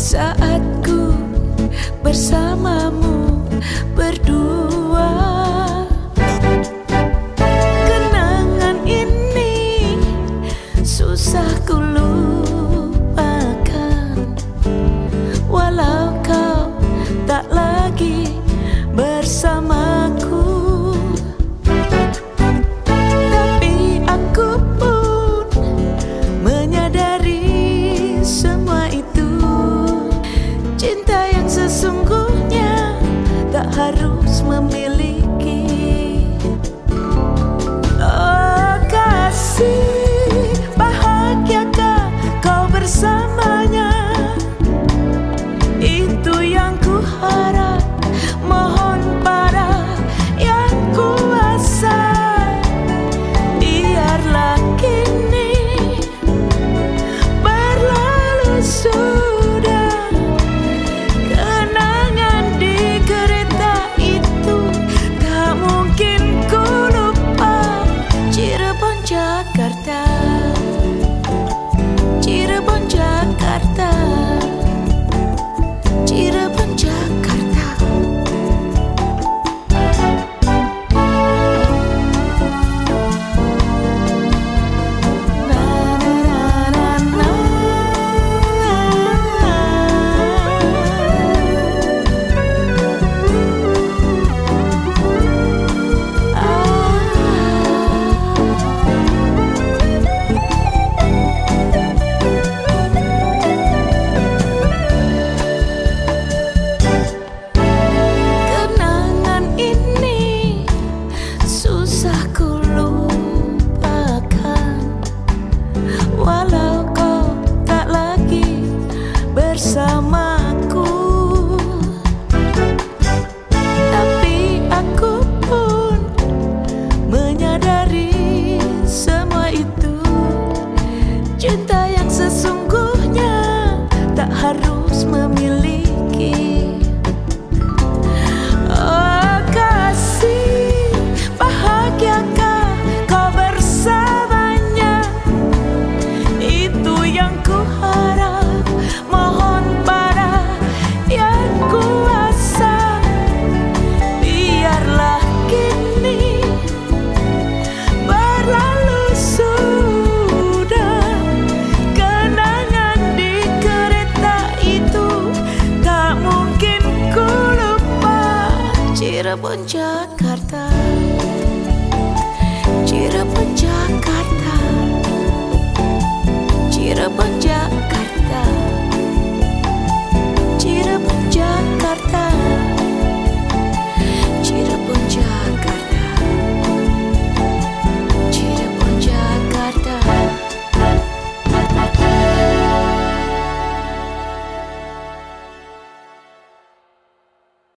saat ku bersamamu berdua. so While bonjakan